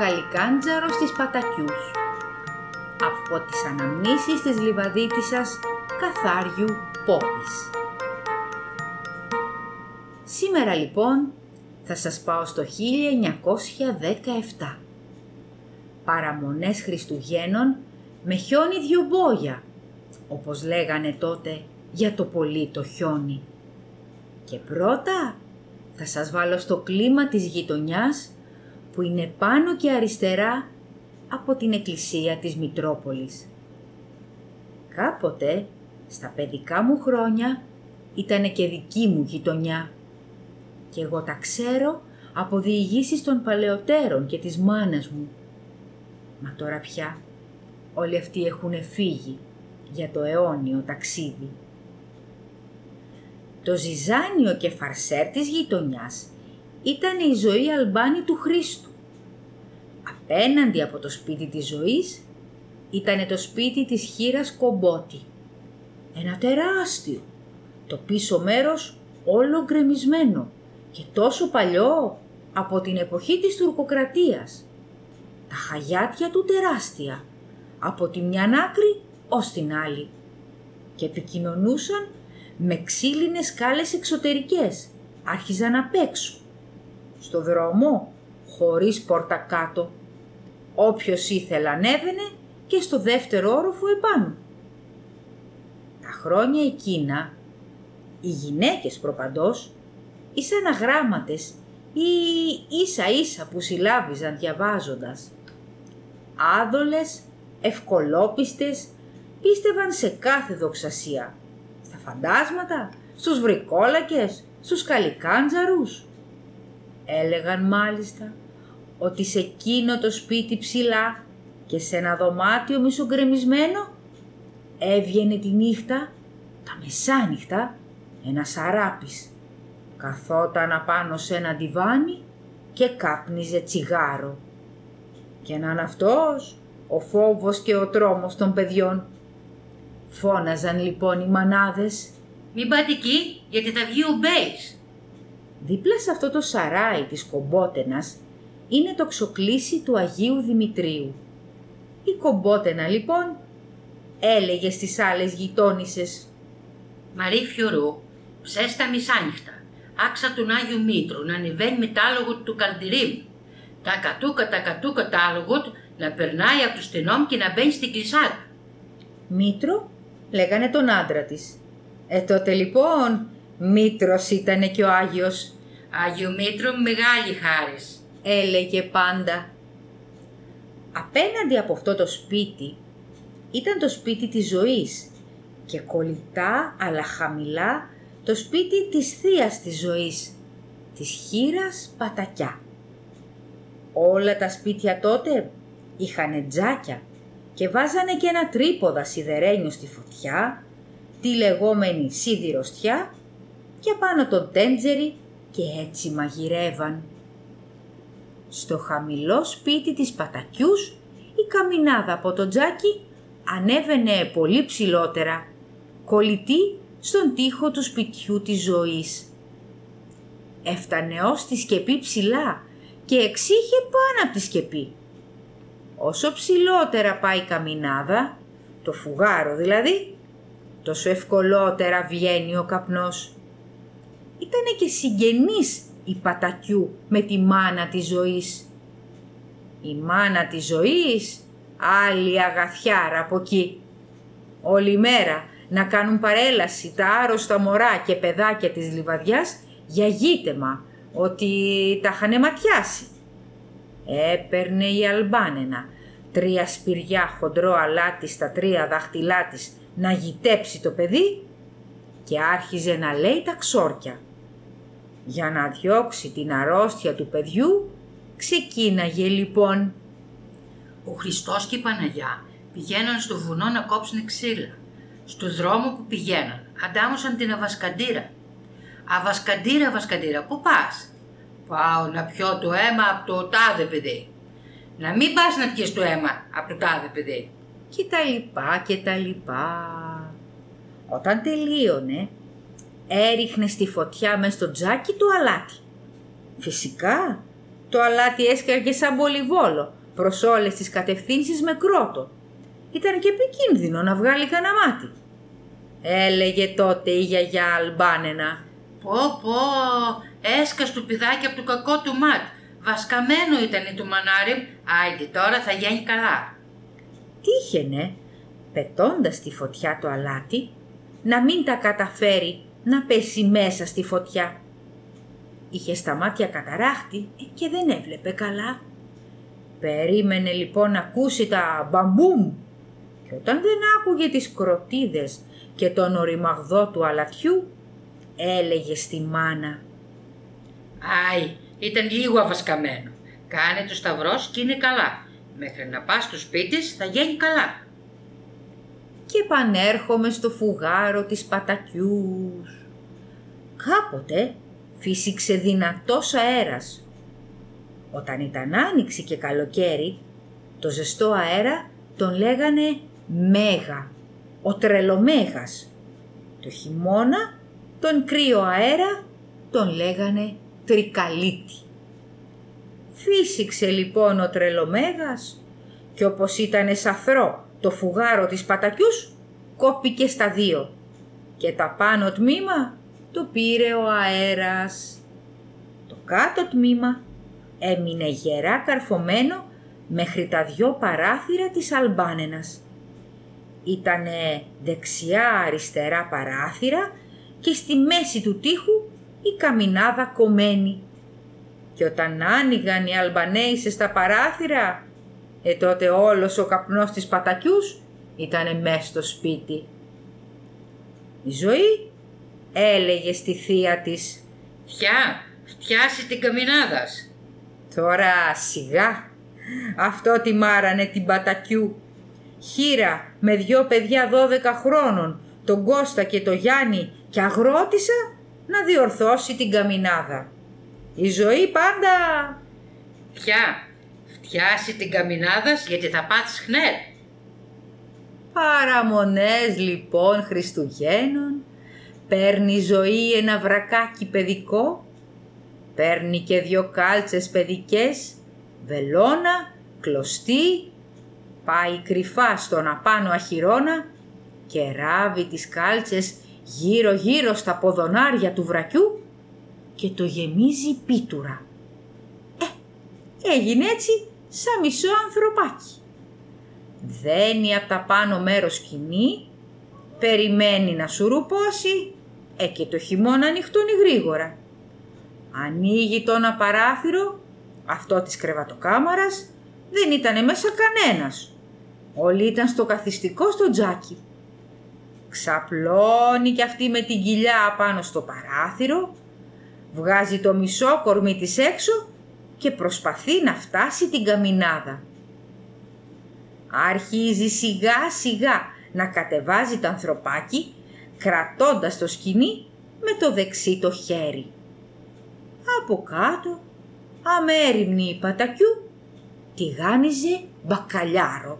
καλικάντζαρος της Πατακιούς. Από τις αναμνήσεις της Λιβαδίτισσας Καθάριου Πόπης. Σήμερα λοιπόν θα σας πάω στο 1917. Παραμονές Χριστουγέννων με χιόνι δυο μπόγια, όπως λέγανε τότε για το πολύ το χιόνι. Και πρώτα θα σας βάλω στο κλίμα της γειτονιάς που είναι πάνω και αριστερά από την εκκλησία της Μητρόπολης. Κάποτε, στα παιδικά μου χρόνια, ήταν και δική μου γειτονιά και εγώ τα ξέρω από διηγήσεις των παλαιότερων και της μάνας μου. Μα τώρα πια όλοι αυτοί έχουν φύγει για το αιώνιο ταξίδι. Το ζυζάνιο και φαρσέρ της γειτονιάς ήταν η ζωή Αλμπάνη του Χρήστου. Απέναντι από το σπίτι της ζωής ήταν το σπίτι της χείρας Κομπότη. Ένα τεράστιο, το πίσω μέρος όλο γκρεμισμένο και τόσο παλιό από την εποχή της τουρκοκρατίας. Τα χαγιάτια του τεράστια, από τη μια άκρη ως την άλλη και επικοινωνούσαν με ξύλινες σκάλες εξωτερικές. Άρχιζαν να παίξουν. Στο δρόμο, χωρίς πόρτα κάτω. Όποιος ήθελε ανέβαινε και στο δεύτερο όροφο επάνω. Τα χρόνια εκείνα, οι γυναίκες προπαντός, ήσαν αγράμματες ή ίσα ίσα που συλλάβιζαν διαβάζοντας. Άδολες, ευκολόπιστες, πίστευαν σε κάθε δοξασία φαντάσματα, στους βρικόλακες, στους καλικάντζαρους. Έλεγαν μάλιστα ότι σε εκείνο το σπίτι ψηλά και σε ένα δωμάτιο μισογκρεμισμένο έβγαινε τη νύχτα, τα μεσάνυχτα, ένα σαράπης. Καθόταν απάνω σε ένα διβάνι και κάπνιζε τσιγάρο. Και να είναι αυτός ο φόβος και ο τρόμος των παιδιών Φώναζαν λοιπόν οι μανάδες. Μην πάτε εκεί γιατί θα βγει ο Μπέις. Δίπλα σε αυτό το σαράι της Κομπότενας είναι το ξοκλήσι του Αγίου Δημητρίου. Η Κομπότενα λοιπόν έλεγε στις άλλες γειτόνισσες. Μαρή Φιωρού, ψες τα μισάνυχτα, άξα τον Άγιο Μήτρο να ανεβαίνει με τ' άλογο του Καλτηρίμ. Τα κατούκα τα κατούκα τα άλογο του να περνάει από το στενόμ και να μπαίνει στην κλεισά Μήτρο λέγανε τον άντρα της. Ε τότε λοιπόν Μήτρος ήτανε και ο Άγιος. Άγιο Μήτρο μεγάλη χάρις, έλεγε πάντα. Απέναντι από αυτό το σπίτι ήταν το σπίτι της ζωής και κολλητά αλλά χαμηλά το σπίτι της θείας της ζωής, της χείρας Πατακιά. Όλα τα σπίτια τότε είχαν τζάκια και βάζανε και ένα τρίποδα σιδερένιο στη φωτιά, τη λεγόμενη σιδηροστιά και πάνω τον τέντζερι και έτσι μαγειρεύαν. Στο χαμηλό σπίτι της Πατακιούς η καμινάδα από το τζάκι ανέβαινε πολύ ψηλότερα, κολλητή στον τοίχο του σπιτιού της ζωής. Έφτανε ως τη σκεπή ψηλά και εξήχε πάνω από τη σκεπή. Όσο ψηλότερα πάει η καμινάδα, το φουγάρο δηλαδή, τόσο ευκολότερα βγαίνει ο καπνός. Ήτανε και συγγενής η Πατακιού με τη μάνα της ζωής. Η μάνα της ζωής, άλλη αγαθιάρα από εκεί. Όλη μέρα να κάνουν παρέλαση τα άρρωστα μωρά και παιδάκια της λιβαδιάς για γήτεμα, ότι τα είχαν ματιάσει. Έπαιρνε η Αλμπάνενα τρία σπηριά χοντρό αλάτι στα τρία δάχτυλά της να γητέψει το παιδί και άρχιζε να λέει τα ξόρκια. Για να διώξει την αρρώστια του παιδιού ξεκίναγε λοιπόν. Ο Χριστός και η Παναγιά πηγαίναν στο βουνό να κόψουν ξύλα. Στο δρόμο που πηγαίναν αντάμωσαν την Αβασκαντήρα. Αβασκαντήρα, Αβασκαντήρα, πού πας; Πάω να πιω το αίμα από το τάδε παιδί. Να μην πας να πιεις το αίμα από το τάδε παιδί. Και τα λοιπά και τα λοιπά. Όταν τελείωνε, έριχνε στη φωτιά μες στο τζάκι του αλάτι. Φυσικά, Το αλάτι έσκαργε σαν πολυβόλο προς όλες τις κατευθύνσεις με κρότο. Ήταν και επικίνδυνο να βγάλει κανένα μάτι. Έλεγε τότε η γιαγιά Αλμπάνενα. Πω πω, έσκας του πηδάκι από το κακό του ματ. Βασκαμένο ήταν η του μανάρι, άιντε τώρα θα γίνει καλά. Τύχαινε, πετώντας τη φωτιά το αλάτι, να μην τα καταφέρει να πέσει μέσα στη φωτιά. Είχε στα μάτια καταράχτη και δεν έβλεπε καλά. Περίμενε λοιπόν να ακούσει τα μπαμπούμ και όταν δεν άκουγε τις κροτίδες και τον οριμαγδό του αλατιού, έλεγε στη μάνα. Άι, ήταν λίγο αβασκαμένο. Κάνε το σταυρός και είναι καλά. Μέχρι να πας στο σπίτι θα γίνει καλά. Και επανέρχομαι στο φουγάρο της πατακιούς. Κάποτε φύσηξε δυνατός αέρας. Όταν ήταν άνοιξη και καλοκαίρι, το ζεστό αέρα τον λέγανε Μέγα, ο τρελομέγας. Το χειμώνα τον κρύο αέρα τον λέγανε Τρικαλίτη. Φύσηξε λοιπόν ο τρελομέγας και όπως ήταν σαφρό το φουγάρο της πατακιούς κόπηκε στα δύο και τα πάνω τμήμα το πήρε ο αέρας. Το κάτω τμήμα έμεινε γερά καρφωμένο μέχρι τα δυο παράθυρα της Αλμπάνενας. Ήτανε δεξιά-αριστερά παράθυρα και στη μέση του τείχου η καμινάδα κομμένη. Και όταν άνοιγαν οι Αλμπανέισες στα παράθυρα, ε τότε όλος ο καπνός της πατακιούς ήτανε μες στο σπίτι. Η ζωή έλεγε στη θεία της «Θιά, φτιάσει την καμινάδας». Τώρα σιγά, αυτό τη μάρανε την πατακιού. Χείρα με δυο παιδιά δώδεκα χρόνων, τον Κώστα και το Γιάννη και αγρότησα να διορθώσει την καμινάδα. Η ζωή πάντα... Ποια, φτιάσει την καμινάδας γιατί θα πάθεις χνέρ. Παραμονές λοιπόν Χριστουγέννων, παίρνει η ζωή ένα βρακάκι παιδικό, παίρνει και δυο κάλτσες παιδικές, βελόνα, κλωστή, πάει κρυφά στον απάνω αχυρώνα και ράβει τις κάλτσες γύρω γύρω στα ποδονάρια του βρακιού και το γεμίζει πίτουρα. Ε, έγινε έτσι σαν μισό ανθρωπάκι. Δένει από τα πάνω μέρος σκηνή, περιμένει να σουρουπώσει, ε και το χειμώνα ανοιχτώνει γρήγορα. Ανοίγει το ένα παράθυρο, αυτό της κρεβατοκάμαρας, δεν ήταν μέσα κανένας. Όλοι ήταν στο καθιστικό στο τζάκι. Ξαπλώνει κι αυτή με την κοιλιά πάνω στο παράθυρο, βγάζει το μισό κορμί της έξω και προσπαθεί να φτάσει την καμινάδα. Αρχίζει σιγά σιγά να κατεβάζει το ανθρωπάκι κρατώντας το σκηνή με το δεξί το χέρι. Από κάτω, αμέριμνη η πατακιού, τηγάνιζε μπακαλιάρο.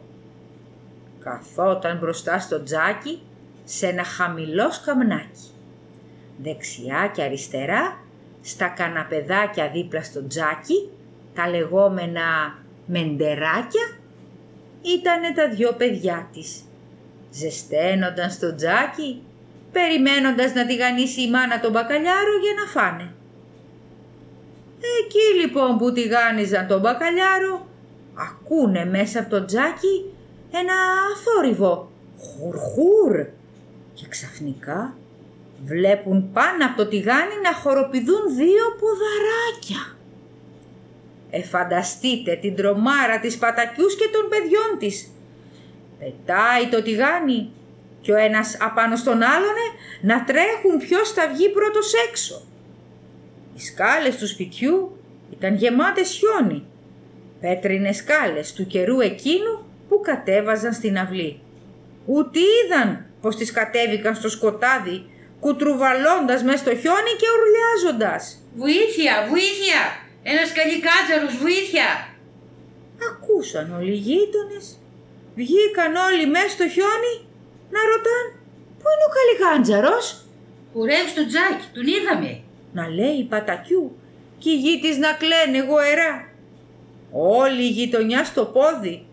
Καθόταν μπροστά στο τζάκι σε ένα χαμηλός σκαμνάκι. Δεξιά και αριστερά, στα καναπεδάκια δίπλα στο τζάκι, τα λεγόμενα μεντεράκια, ήτανε τα δυο παιδιά της. Ζεσταίνονταν στο τζάκι, περιμένοντας να τηγανίσει η μάνα τον μπακαλιάρο για να φάνε. Εκεί λοιπόν που τηγάνιζαν τον μπακαλιάρο, ακούνε μέσα από το τζάκι ένα θόρυβο, χουρ και ξαφνικά βλέπουν πάνω από το τηγάνι να χοροπηδούν δύο ποδαράκια. Εφανταστείτε την τρομάρα της πατακιούς και των παιδιών της. Πετάει το τηγάνι και ο ένας απάνω στον άλλον να τρέχουν ποιος θα βγει πρώτος έξω. Οι σκάλες του σπιτιού ήταν γεμάτες χιόνι, πέτρινες σκάλες του καιρού εκείνου που κατέβαζαν στην αυλή. Ούτε είδαν πως τις κατέβηκαν στο σκοτάδι, κουτρουβαλώντας μέσα στο χιόνι και ουρλιάζοντας. «Βοήθεια, βοήθεια! Ένας καλικάτζαρος, βοήθεια!» Ακούσαν όλοι οι γείτονες, βγήκαν όλοι μέσα στο χιόνι να ρωτάν «Πού είναι ο καλικάντζαρος» «Κουρεύει στο τζάκι, τον είδαμε» να λέει η πατακιού κι οι γη της να κλαίνε γοερά. Όλη η γειτονιά στο πόδι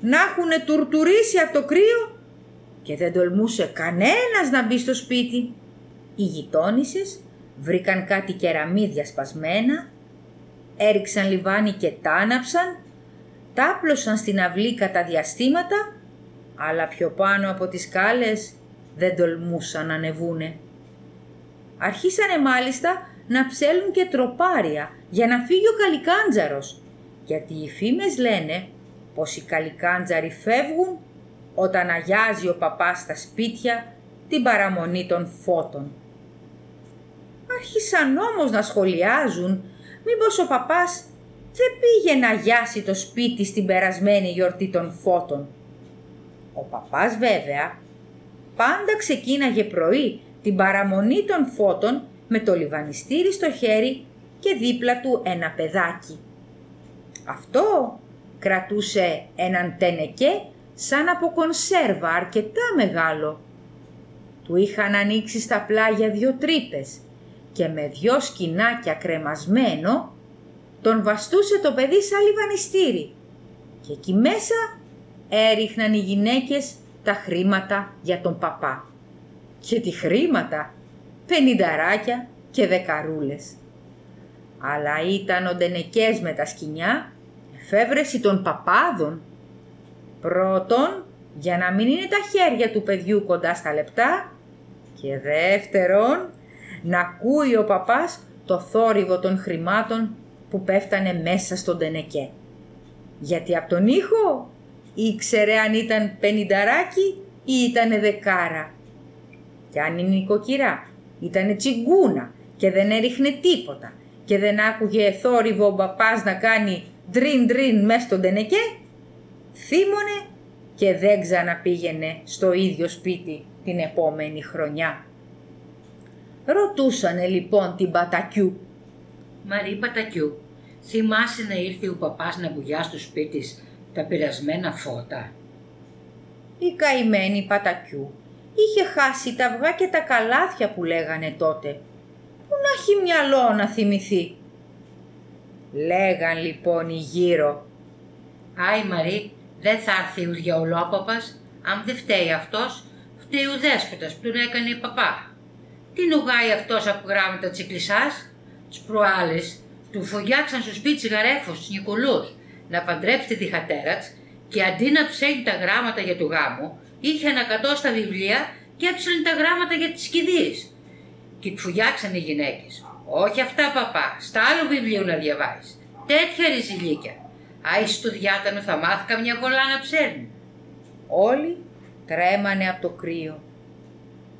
να έχουν τουρτουρίσει από το κρύο και δεν τολμούσε κανένας να μπει στο σπίτι. Οι γειτόνισσες βρήκαν κάτι κεραμίδια σπασμένα, έριξαν λιβάνι και τάναψαν, τάπλωσαν στην αυλή κατά διαστήματα, αλλά πιο πάνω από τις σκάλες δεν τολμούσαν να ανεβούνε. Αρχίσανε μάλιστα να ψέλουν και τροπάρια για να φύγει ο καλικάντζαρος, γιατί οι φήμες λένε πως οι καλικάντζαροι φεύγουν όταν αγιάζει ο παπάς στα σπίτια την παραμονή των φώτων. Άρχισαν όμως να σχολιάζουν μήπως ο παπάς δεν πήγε να αγιάσει το σπίτι στην περασμένη γιορτή των φώτων. Ο παπάς βέβαια πάντα ξεκίναγε πρωί την παραμονή των φώτων με το λιβανιστήρι στο χέρι και δίπλα του ένα παιδάκι. Αυτό κρατούσε έναν τενεκέ σαν από κονσέρβα αρκετά μεγάλο. Του είχαν ανοίξει στα πλάγια δυο τρύπες και με δυο σκηνάκια κρεμασμένο τον βαστούσε το παιδί σαν λιβανιστήρι και εκεί μέσα έριχναν οι γυναίκες τα χρήματα για τον παπά. Και τι χρήματα, πενινταράκια και δεκαρούλες. Αλλά ήταν οντενεκές με τα σκηνιά, εφεύρεση των παπάδων. Πρώτον, για να μην είναι τα χέρια του παιδιού κοντά στα λεπτά και δεύτερον, να ακούει ο παπάς το θόρυβο των χρημάτων που πέφτανε μέσα στον τενεκέ. Γιατί από τον ήχο ήξερε αν ήταν πενινταράκι ή ήταν δεκάρα. Και αν η νοικοκυρά ήταν τσιγκούνα και δεν έριχνε τίποτα και δεν άκουγε θόρυβο ο παπάς να κάνει ντριν ντριν μέσα στον τενεκέ, θύμωνε και δεν ξαναπήγαινε στο ίδιο σπίτι την επόμενη χρονιά. Ρωτούσανε λοιπόν την Πατακιού. Μαρή Πατακιού, θυμάσαι να ήρθε ο παπάς να βουλιά στο σπίτι τα πειρασμένα φώτα; Η καημένη Πατακιού είχε χάσει τα αυγά και τα καλάθια που λέγανε τότε. Πού να έχει μυαλό να θυμηθεί. Λέγαν λοιπόν οι γύρω. Άι Μαρή, δεν θα έρθει ο διαολόπαπας, αν δεν φταίει αυτός, φταίει ο δέσποτας που τον έκανε η παπά. Τι νουγάει αυτός από γράμματα της εκκλησάς, τις προάλλες, του φωγιάξαν στο σπίτι της γαρέφος, της Νικολούς, να παντρέψει τη διχατέρα και αντί να ψέλνει τα γράμματα για του γάμου, είχε ανακατώ στα βιβλία και έψελνε τα γράμματα για τις κηδείες. Και του φουγιάξαν οι γυναίκες. Όχι αυτά παπά, στα άλλο βιβλίο να διαβάζει. Τέτοια ριζιλίκια. Άι στο διάτανο θα μάθει καμιά πολλά να ψέρνει. Όλοι τρέμανε από το κρύο.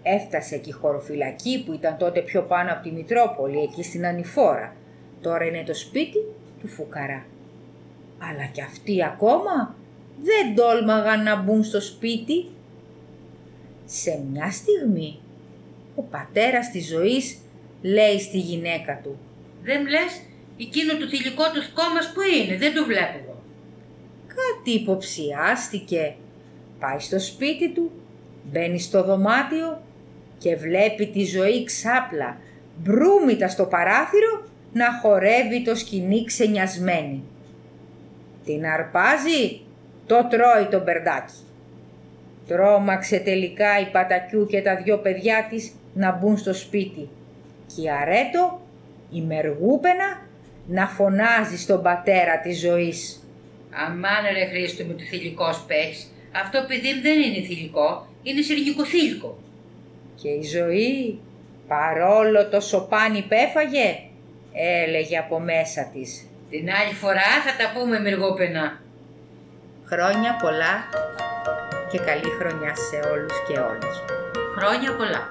Έφτασε και η χωροφυλακή που ήταν τότε πιο πάνω από τη Μητρόπολη, εκεί στην Ανηφόρα. Τώρα είναι το σπίτι του Φουκαρά. Αλλά κι αυτοί ακόμα δεν τόλμαγαν να μπουν στο σπίτι. Σε μια στιγμή ο πατέρας της ζωής λέει στη γυναίκα του «Δεν λες, εκείνο το θηλυκό του κόμμα που είναι, δεν το βλέπω εγώ». Κάτι υποψιάστηκε, πάει στο σπίτι του, μπαίνει στο δωμάτιο και βλέπει τη ζωή ξάπλα, μπρούμητα στο παράθυρο να χορεύει το σκηνή ξενιασμένη. Την αρπάζει, το τρώει το μπερδάκι. Τρώμαξε τελικά η Πατακιού και τα δυο παιδιά της να μπουν στο σπίτι και η Αρέτο, η Μεργούπαινα, να φωνάζει στον πατέρα της ζωής. Αμάνε ρε Χρήστο μου το θηλυκό σπέχεις. Αυτό παιδί δεν είναι θηλυκό, είναι θήλικο. Και η ζωή, παρόλο το σοπάνι πέφαγε, έλεγε από μέσα της. Την άλλη φορά θα τα πούμε μεργόπαινα. Χρόνια πολλά και καλή χρονιά σε όλους και όλες. Χρόνια πολλά.